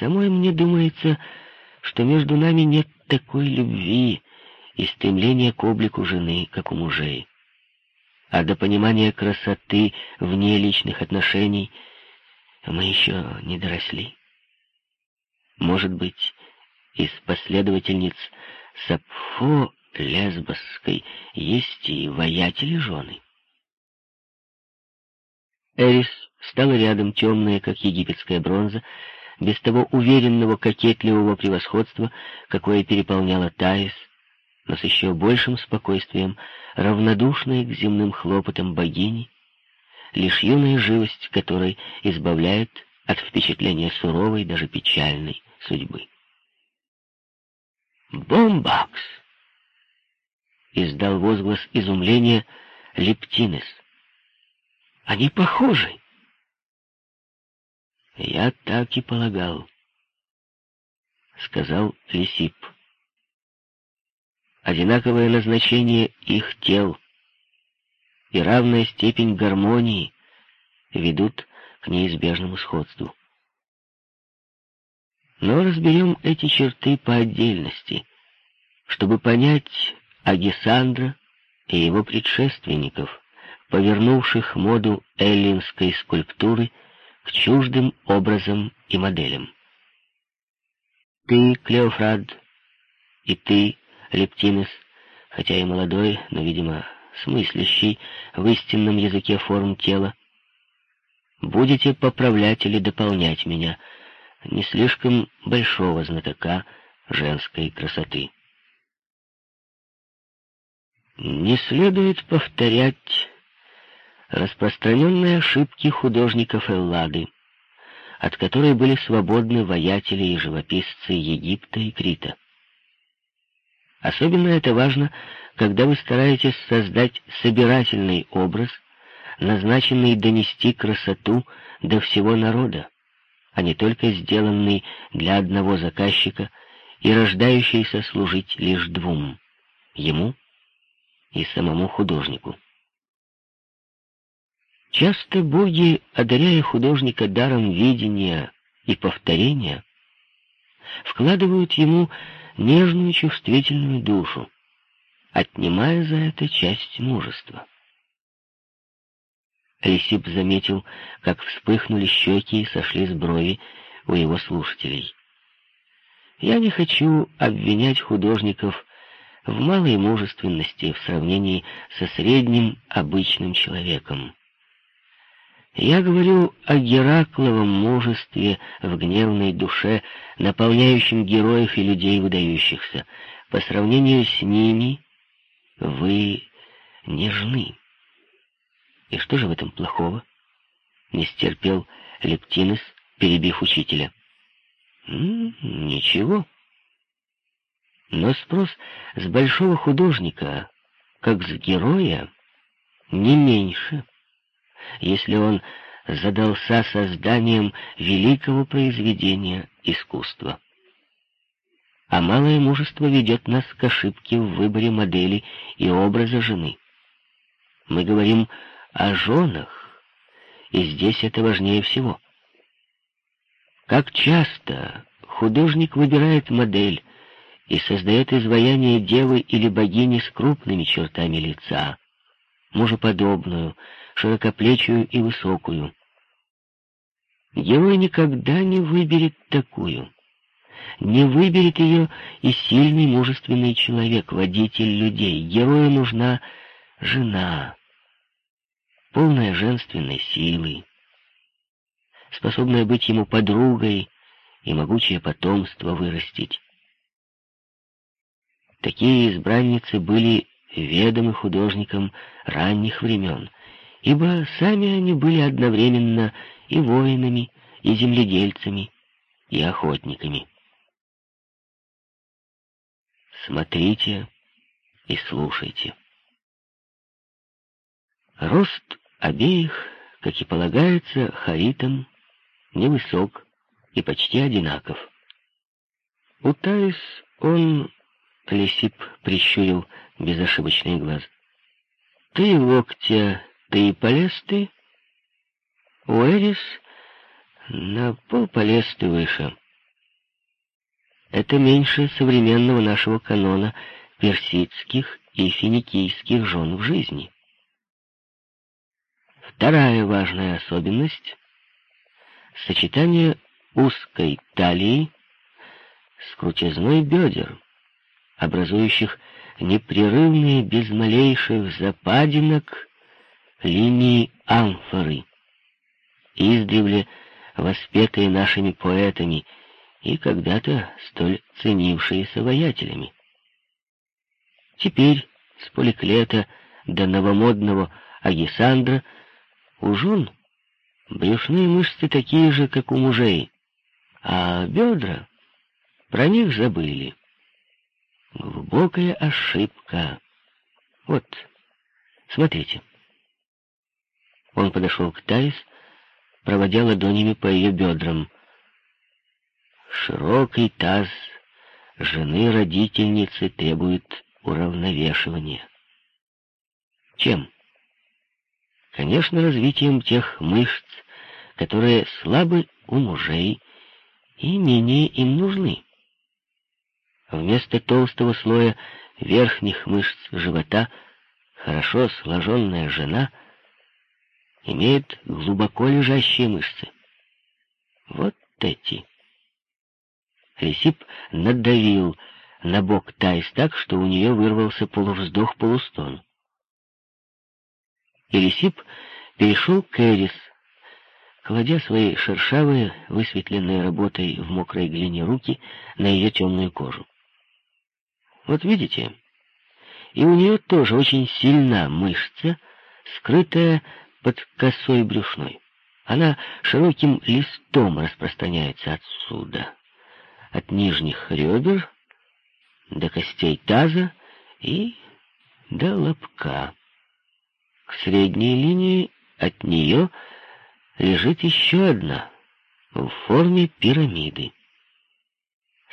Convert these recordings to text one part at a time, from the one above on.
самой мне думается, что между нами нет такой любви и стремления к облику жены, как у мужей. А до понимания красоты вне личных отношений мы еще не доросли. Может быть, из последовательниц Сапфо Лесбосской есть и воятели жены. Эрис стала рядом, темная, как египетская бронза, без того уверенного, кокетливого превосходства, какое переполняло Таис, но с еще большим спокойствием, равнодушной к земным хлопотам богини, лишь юная живость которой избавляет от впечатления суровой, даже печальной судьбы. «Бомбакс!» — издал возглас изумления Лептинес. «Они похожи!» «Я так и полагал», — сказал Лисип. «Одинаковое назначение их тел и равная степень гармонии ведут к неизбежному сходству. Но разберем эти черты по отдельности, чтобы понять Агисандра и его предшественников, повернувших моду эллинской скульптуры чуждым образам и моделям. Ты, Клеофрад, и ты, Лептинес, хотя и молодой, но, видимо, смыслящий в истинном языке форм тела, будете поправлять или дополнять меня, не слишком большого знатока женской красоты. Не следует повторять распространенные ошибки художников Эллады, от которой были свободны воятели и живописцы Египта и Крита. Особенно это важно, когда вы стараетесь создать собирательный образ, назначенный донести красоту до всего народа, а не только сделанный для одного заказчика и рождающийся служить лишь двум — ему и самому художнику. Часто боги, одаряя художника даром видения и повторения, вкладывают ему нежную чувствительную душу, отнимая за это часть мужества. Ресип заметил, как вспыхнули щеки и сошли с брови у его слушателей. Я не хочу обвинять художников в малой мужественности в сравнении со средним обычным человеком. Я говорю о Геракловом мужестве в гневной душе, наполняющем героев и людей выдающихся. По сравнению с ними вы нежны. И что же в этом плохого? Не стерпел Лептинес, перебив учителя. Ничего. Но спрос с большого художника, как с героя, не меньше если он задался созданием великого произведения искусства. А малое мужество ведет нас к ошибке в выборе модели и образа жены. Мы говорим о женах, и здесь это важнее всего. Как часто художник выбирает модель и создает изваяние девы или богини с крупными чертами лица, мужеподобную, широкоплечую и высокую. Герой никогда не выберет такую. Не выберет ее и сильный, мужественный человек, водитель людей. Герою нужна жена, полная женственной силы, способная быть ему подругой и могучее потомство вырастить. Такие избранницы были ведомы художникам ранних времен, ибо сами они были одновременно и воинами, и земледельцами, и охотниками. Смотрите и слушайте. Рост обеих, как и полагается, харитам, невысок и почти одинаков. У Таис он, Лисип прищурил безошибочный глаз, три локтя ты полез-ты? У Эрис на полполез ты выше. это меньше современного нашего канона персидских и финикийских жен в жизни. Вторая важная особенность — сочетание узкой талии с крутизной бедер, образующих непрерывные без малейших западинок линии амфоры, издревле воспетые нашими поэтами и когда-то столь ценившиеся воятелями. Теперь с поликлета до новомодного Агисандра у жен брюшные мышцы такие же, как у мужей, а бедра про них забыли. Глубокая ошибка. Вот, смотрите. Он подошел к Таис, проводя ладонями по ее бедрам. Широкий таз жены-родительницы требует уравновешивания. Чем? Конечно, развитием тех мышц, которые слабы у мужей и менее им нужны. Вместо толстого слоя верхних мышц живота хорошо сложенная жена имеет глубоко лежащие мышцы. Вот эти. Ресип надавил на бок Тайс так, что у нее вырвался полувздох-полустон. И Ресип перешел к Эрис, кладя свои шершавые, высветленные работой в мокрой глине руки на ее темную кожу. Вот видите? И у нее тоже очень сильна мышца, скрытая под косой брюшной. Она широким листом распространяется отсюда, от нижних ребер до костей таза и до лобка. К средней линии от нее лежит еще одна в форме пирамиды.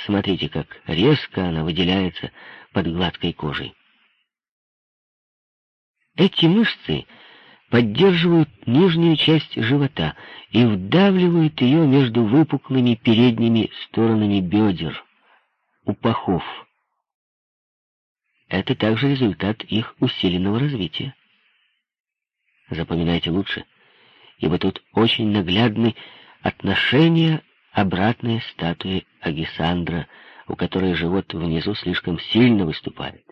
Смотрите, как резко она выделяется под гладкой кожей. Эти мышцы поддерживают нижнюю часть живота и вдавливают ее между выпуклыми передними сторонами бедер, у пахов. Это также результат их усиленного развития. Запоминайте лучше, ибо тут очень наглядны отношения обратной статуи Агисандра, у которой живот внизу слишком сильно выступает.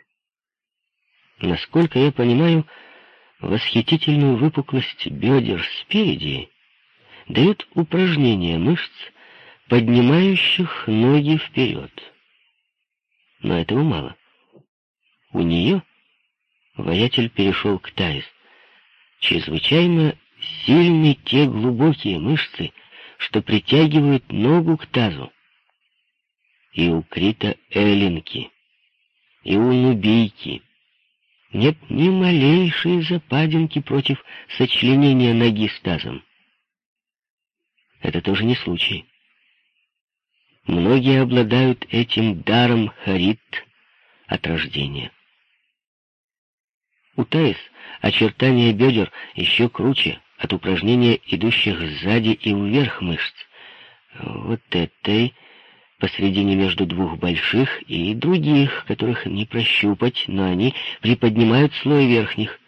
Насколько я понимаю, восхитительную выпуклость бедер спереди дают упражнения мышц, поднимающих ноги вперед. Но этого мало. У нее воятель перешел к Таис. Чрезвычайно сильны те глубокие мышцы, что притягивают ногу к тазу. И у Крита Эллинки, и у Нубийки нет ни малейшей западинки против сочленения ноги с тазом. Это тоже не случай. Многие обладают этим даром харит от рождения. У Таис очертания бедер еще круче, от упражнения, идущих сзади и вверх мышц. Вот этой посредине между двух больших и других, которых не прощупать, но они приподнимают слой верхних.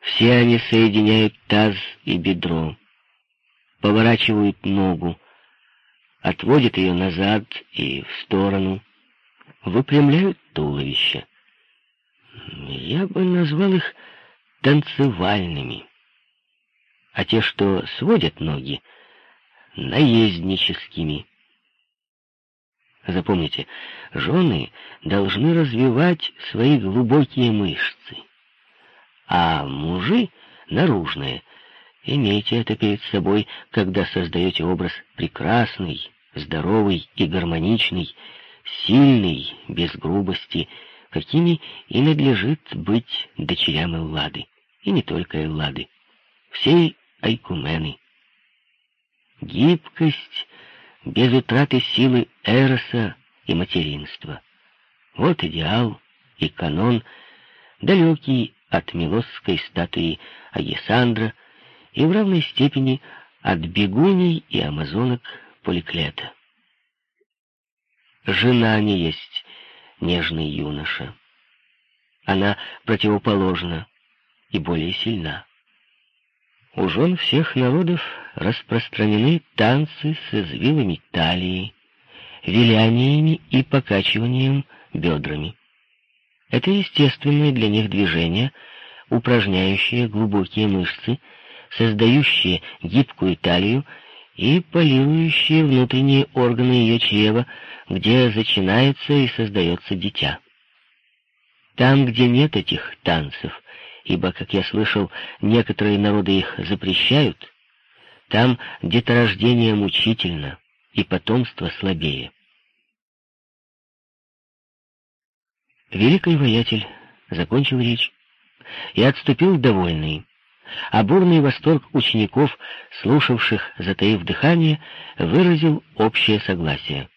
Все они соединяют таз и бедро, поворачивают ногу, отводят ее назад и в сторону, выпрямляют туловище. Я бы назвал их танцевальными, а те, что сводят ноги, наездническими. Запомните, жены должны развивать свои глубокие мышцы, а мужи — наружные. Имейте это перед собой, когда создаете образ прекрасный, здоровый и гармоничный, сильный, без грубости, какими и надлежит быть дочерям Эллады, и не только Эллады, всей Айкумены. Гибкость без утраты силы Эроса и материнства. Вот идеал и канон, далекий от милосской статуи Агисандра и в равной степени от бегуней и амазонок Поликлета. жена не есть нежный юноша. Она противоположна и более сильна. У жен всех народов распространены танцы с извилами талии, виляниями и покачиванием бедрами. Это естественное для них движение, упражняющее глубокие мышцы, создающее гибкую талию и полирующие внутренние органы ее чрева, где зачинается и создается дитя. Там, где нет этих танцев, ибо, как я слышал, некоторые народы их запрещают, там деторождение мучительно и потомство слабее. Великий воятель закончил речь и отступил довольный, а бурный восторг учеников, слушавших, затаив дыхание, выразил общее согласие.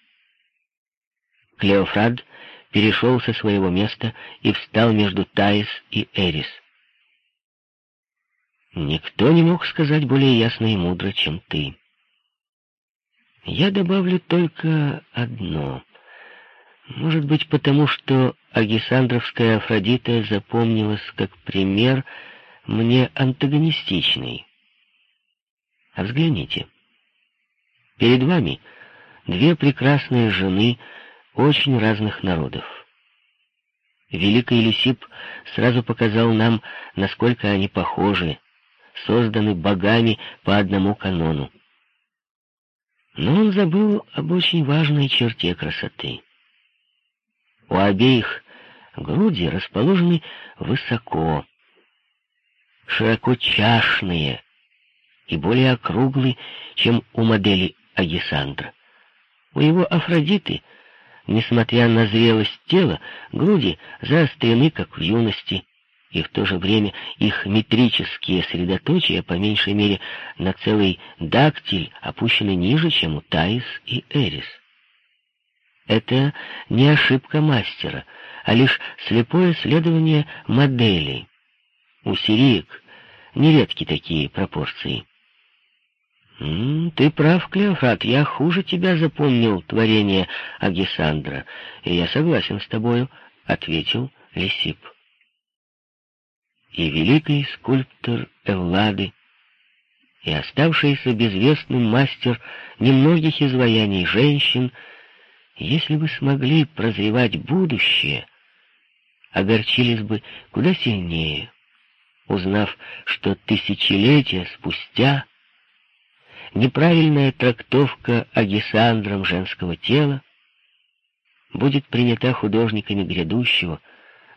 Клеофрад перешел со своего места и встал между Таис и Эрис. Никто не мог сказать более ясно и мудро, чем ты. Я добавлю только одно. Может быть, потому что Агисандровская Афродита запомнилась как пример мне антагонистичный. А взгляните. Перед вами две прекрасные жены очень разных народов. Великий Лисип сразу показал нам, насколько они похожи, созданы богами по одному канону. Но он забыл об очень важной черте красоты. У обеих груди расположены высоко, широкочашные и более округлые, чем у модели Агисандра. У его Афродиты, несмотря на зрелость тела, груди заострены, как в юности, и в то же время их метрические средоточия, по меньшей мере на целый дактиль, опущены ниже, чем у Таис и Эрис. Это не ошибка мастера, а лишь слепое следование моделей. У сириек нередки такие пропорции. «М -м, «Ты прав, Клеофрат, я хуже тебя запомнил творение Агисандра, и я согласен с тобою», — ответил Лисип. И великий скульптор Эллады, и оставшийся безвестным мастер немногих изваяний женщин — если бы смогли прозревать будущее, огорчились бы куда сильнее, узнав, что тысячелетия спустя неправильная трактовка Агисандром женского тела будет принята художниками грядущего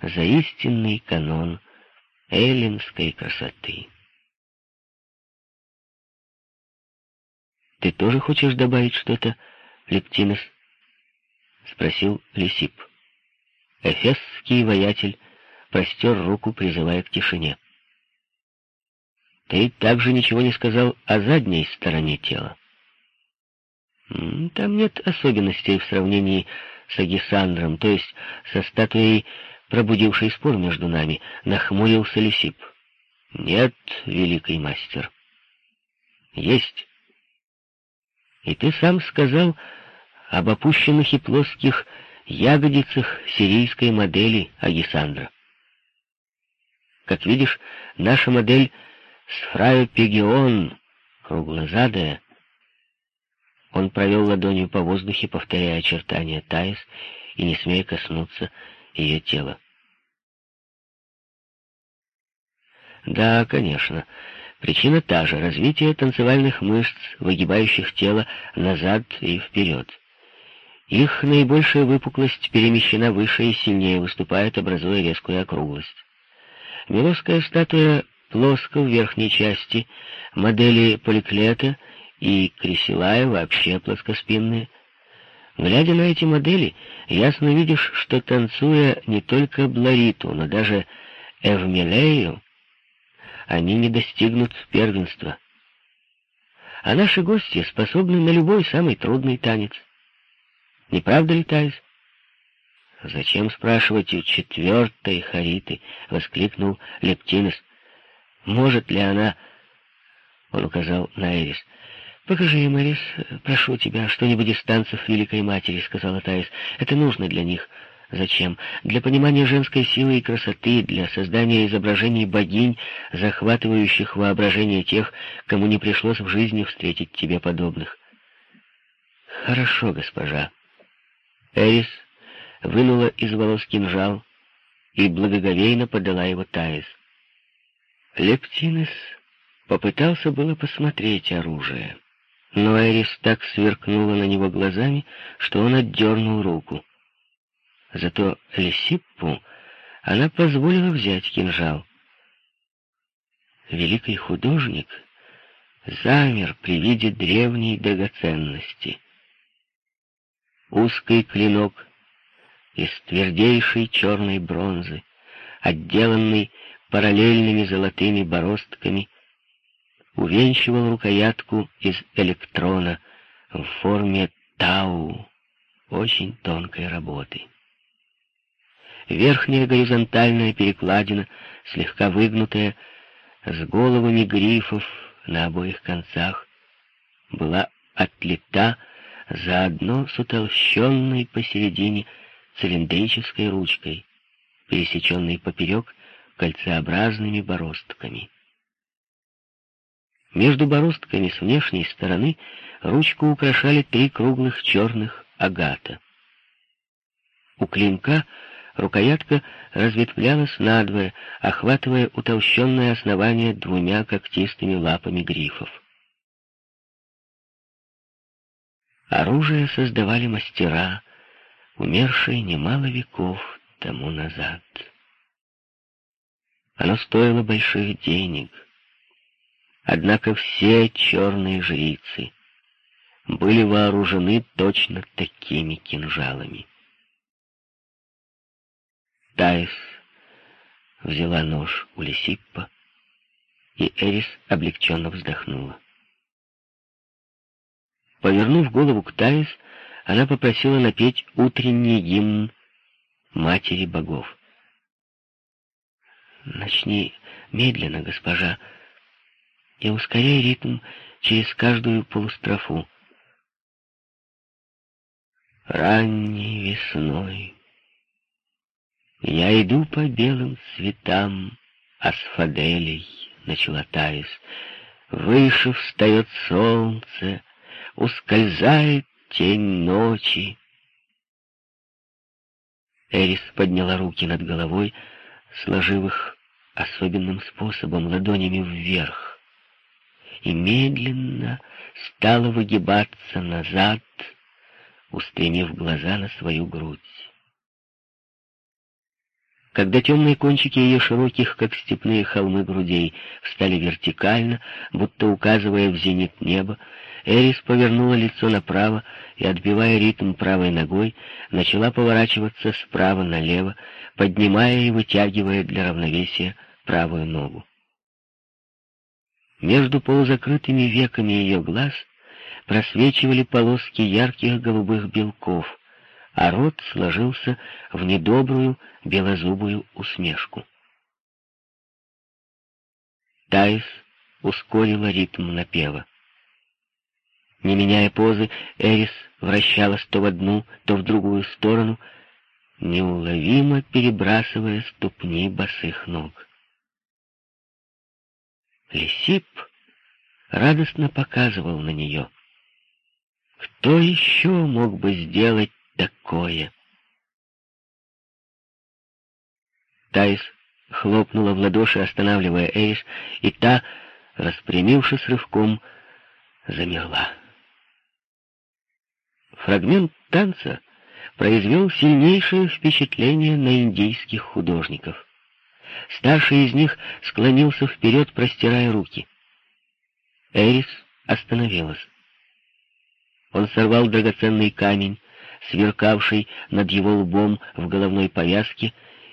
за истинный канон эллинской красоты. Ты тоже хочешь добавить что-то, Лептинос? — спросил Лисип. Эфесский воятель простер руку, призывая к тишине. «Ты также ничего не сказал о задней стороне тела?» «Там нет особенностей в сравнении с Агисандром, то есть со статуей, пробудившей спор между нами», — нахмурился Лисип. «Нет, великий мастер». «Есть. И ты сам сказал, об опущенных и плоских ягодицах сирийской модели Агисандра. Как видишь, наша модель Сфрайопегион, круглозадая. Он провел ладонью по воздухе, повторяя очертания Таис и не смея коснуться ее тела. Да, конечно. Причина та же — развитие танцевальных мышц, выгибающих тело назад и вперед. Их наибольшая выпуклость перемещена выше и сильнее выступает, образуя резкую округлость. Милосская статуя плоско в верхней части, модели поликлета и кресилая вообще плоскоспинные. Глядя на эти модели, ясно видишь, что танцуя не только Блариту, но даже Эвмелею, они не достигнут первенства. А наши гости способны на любой самый трудный танец — не правда ли, Тайс? «Зачем спрашивать у четвертой Хариты?» — воскликнул Лептинес. «Может ли она...» — он указал на Эрис. «Покажи им, Элис, прошу тебя, что-нибудь из танцев Великой Матери», — сказала Таис. «Это нужно для них». Зачем? Для понимания женской силы и красоты, для создания изображений богинь, захватывающих воображение тех, кому не пришлось в жизни встретить тебе подобных. Хорошо, госпожа. Эрис вынула из волос кинжал и благоговейно подала его Таис. Лептинес попытался было посмотреть оружие, но Эрис так сверкнула на него глазами, что он отдернул руку. Зато Лисиппу она позволила взять кинжал. Великий художник замер при виде древней драгоценности. Узкий клинок из твердейшей черной бронзы, отделанный параллельными золотыми бороздками, увенчивал рукоятку из электрона в форме тау, очень тонкой работы. Верхняя горизонтальная перекладина, слегка выгнутая, с головами грифов на обоих концах, была отлита заодно с утолщенной посередине цилиндрической ручкой, пересеченной поперек кольцеобразными бороздками. Между бороздками с внешней стороны ручку украшали три круглых черных агата. У клинка рукоятка разветвлялась надвое, охватывая утолщенное основание двумя когтистыми лапами грифов. Оружие создавали мастера, умершие немало веков тому назад. Оно стоило больших денег. Однако все черные жрицы были вооружены точно такими кинжалами. Таис взяла нож у Лисиппа, и Эрис облегченно вздохнула. Повернув голову к Таис, она попросила напеть утренний гимн Матери Богов. «Начни медленно, госпожа, и ускоряй ритм через каждую полустрофу. Ранней весной я иду по белым цветам асфаделей, начала Таис. Выше встает солнце, ускользает тень ночи. Эрис подняла руки над головой, сложив их особенным способом, ладонями вверх, и медленно стала выгибаться назад, устремив глаза на свою грудь. Когда темные кончики ее широких, как степные холмы грудей, встали вертикально, будто указывая в зенит неба, Эрис повернула лицо направо и, отбивая ритм правой ногой, начала поворачиваться справа налево, поднимая и вытягивая для равновесия правую ногу. Между полузакрытыми веками ее глаз просвечивали полоски ярких голубых белков — а рот сложился в недобрую белозубую усмешку. Таис ускорила ритм напева. Не меняя позы, Эрис вращалась то в одну, то в другую сторону, неуловимо перебрасывая ступни босых ног. Лисип радостно показывал на нее. Кто еще мог бы сделать такое? Тайс хлопнула в ладоши, останавливая Эйш, и та, распрямившись рывком, замерла. Фрагмент танца произвел сильнейшее впечатление на индийских художников. Старший из них склонился вперед, простирая руки. Эрис остановилась. Он сорвал драгоценный камень, сверкавший над его лбом в головной повязке,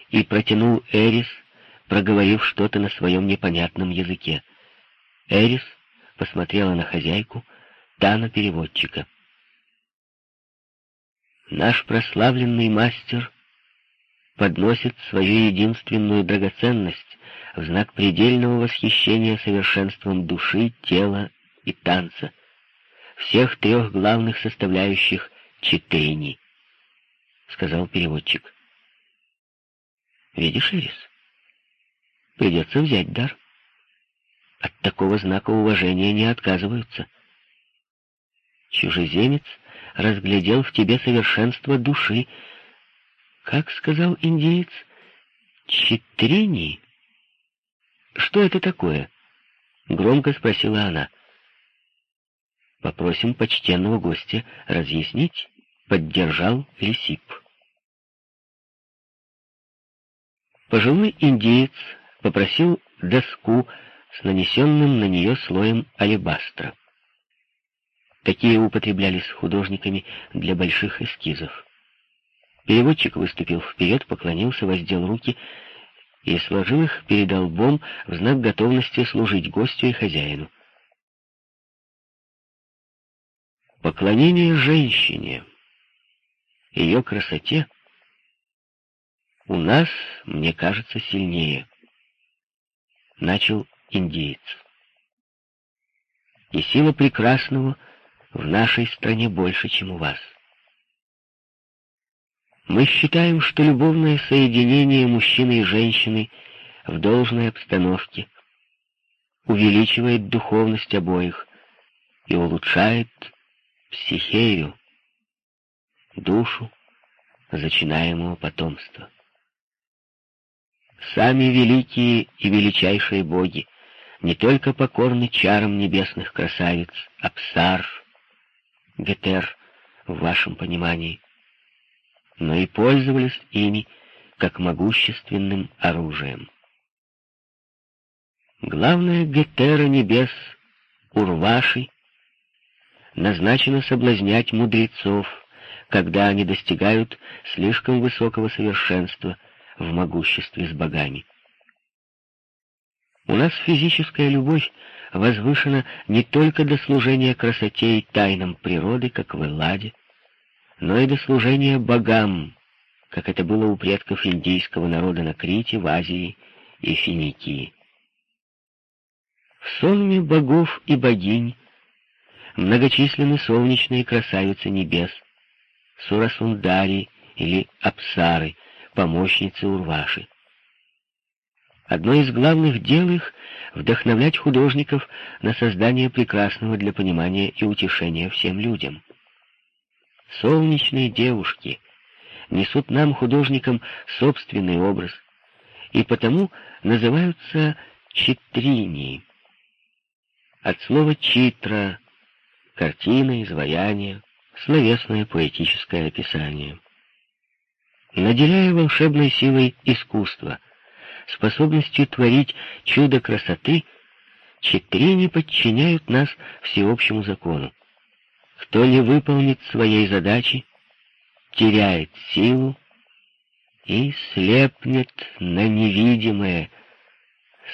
и протянул Эрис, проговорив что-то на своем непонятном языке. Эрис посмотрела на хозяйку, та на переводчика. Наш прославленный мастер подносит свою единственную драгоценность в знак предельного восхищения совершенством души, тела и танца, всех трех главных составляющих читений, сказал переводчик. Видишь, Ирис, придется взять дар. От такого знака уважения не отказываются. Чужеземец разглядел в тебе совершенство души. Как сказал индиец, читрини. Что это такое? Громко спросила она. Попросим почтенного гостя разъяснить, поддержал Лисип. Пожилой индеец попросил доску с нанесенным на нее слоем алебастра. Такие употреблялись художниками для больших эскизов. Переводчик выступил вперед, поклонился, воздел руки и сложил их перед лбом в знак готовности служить гостю и хозяину. Поклонение женщине, ее красоте, у нас, мне кажется, сильнее. Начал индеец. И сила прекрасного в нашей стране больше, чем у вас. Мы считаем, что любовное соединение мужчины и женщины в должной обстановке увеличивает духовность обоих и улучшает психею, душу зачинаемого потомства. Сами великие и величайшие боги не только покорны чарам небесных красавиц, Апсар, Гетер в вашем понимании, но и пользовались ими как могущественным оружием. Главное Гетера небес Урваши назначено соблазнять мудрецов, когда они достигают слишком высокого совершенства в могуществе с богами. У нас физическая любовь возвышена не только до служения красоте и тайнам природы, как в Элладе, но и до служения богам, как это было у предков индийского народа на Крите, в Азии и Финикии. В сонме богов и богинь многочисленны солнечные красавицы небес, Сурасундари или Апсары, помощницы Урваши. Одно из главных дел их — вдохновлять художников на создание прекрасного для понимания и утешения всем людям. Солнечные девушки несут нам, художникам, собственный образ, и потому называются читрини. От слова «читра» — картина, изваяние, словесное поэтическое описание. Наделяя волшебной силой искусства — способностью творить чудо красоты, четыре подчиняют нас всеобщему закону. Кто не выполнит своей задачи, теряет силу и слепнет на невидимое,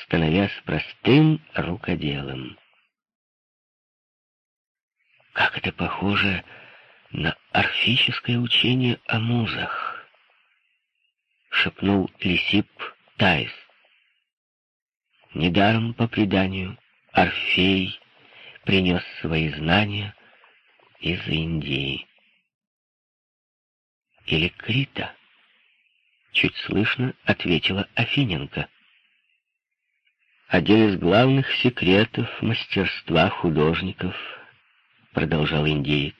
становясь простым рукоделом. Как это похоже на орфическое учение о музах, шепнул Лисип Таис. Недаром, по преданию, Орфей принес свои знания из Индии. Или Крита? Чуть слышно ответила Афиненко. Один из главных секретов мастерства художников, продолжал индеец,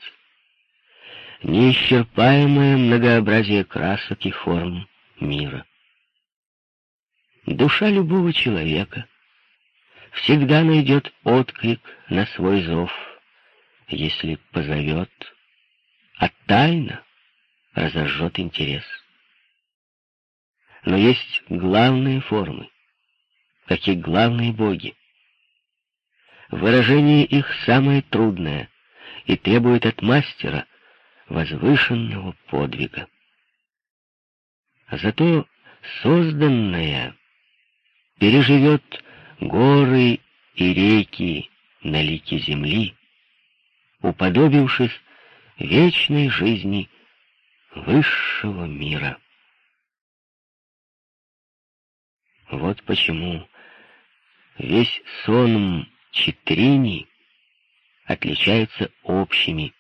неисчерпаемое многообразие красок и форм мира. Душа любого человека всегда найдет отклик на свой зов, если позовет, а тайна разожжет интерес. Но есть главные формы, как главные боги. Выражение их самое трудное и требует от мастера возвышенного подвига. Зато созданное переживет горы и реки на лике земли, уподобившись вечной жизни высшего мира. Вот почему весь сон Читрини отличаются общими,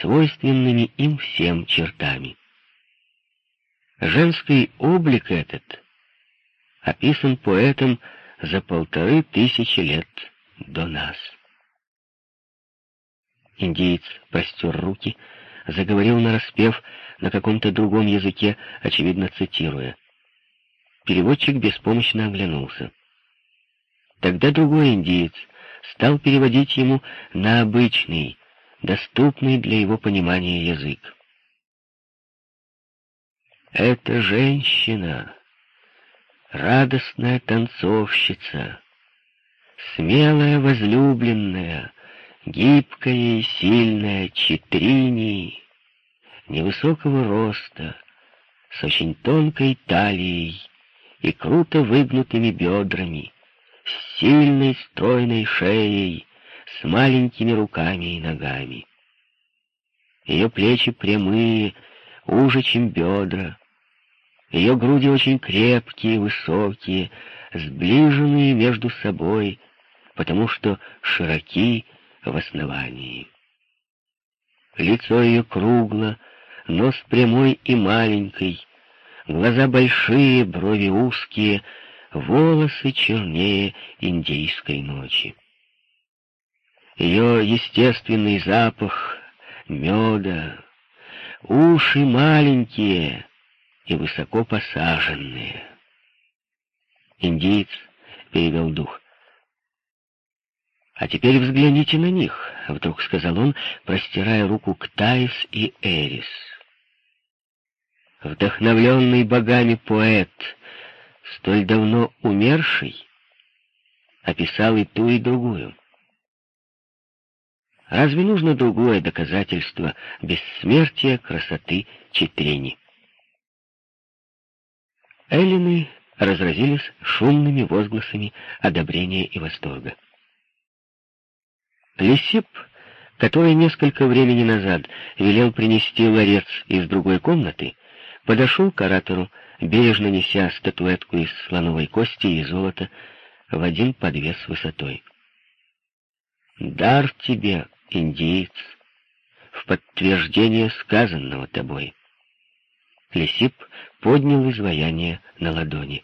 свойственными им всем чертами. Женский облик этот описан поэтом за полторы тысячи лет до нас. Индиец простер руки, заговорил нараспев на каком-то другом языке, очевидно цитируя. Переводчик беспомощно оглянулся. Тогда другой индиец стал переводить ему на обычный, доступный для его понимания язык. «Это женщина, радостная танцовщица, смелая возлюбленная, гибкая и сильная Читрини, невысокого роста, с очень тонкой талией и круто выгнутыми бедрами, с сильной стройной шеей, с маленькими руками и ногами. Ее плечи прямые, уже, чем бедра. Ее груди очень крепкие, высокие, сближенные между собой, потому что широки в основании. Лицо ее кругло, нос прямой и маленький, глаза большие, брови узкие, волосы чернее индийской ночи. Ее естественный запах меда, уши маленькие и высоко посаженные. Индиец перевел дух. «А теперь взгляните на них», — вдруг сказал он, простирая руку к Таис и Эрис. Вдохновленный богами поэт, столь давно умерший, описал и ту, и другую. Разве нужно другое доказательство бессмертия красоты Читрени? Эллины разразились шумными возгласами одобрения и восторга. Лисип, который несколько времени назад велел принести ларец из другой комнаты, подошел к оратору, бережно неся статуэтку из слоновой кости и золота в один подвес высотой. «Дар тебе, индиец, в подтверждение сказанного тобой». Лисип поднял изваяние на ладони.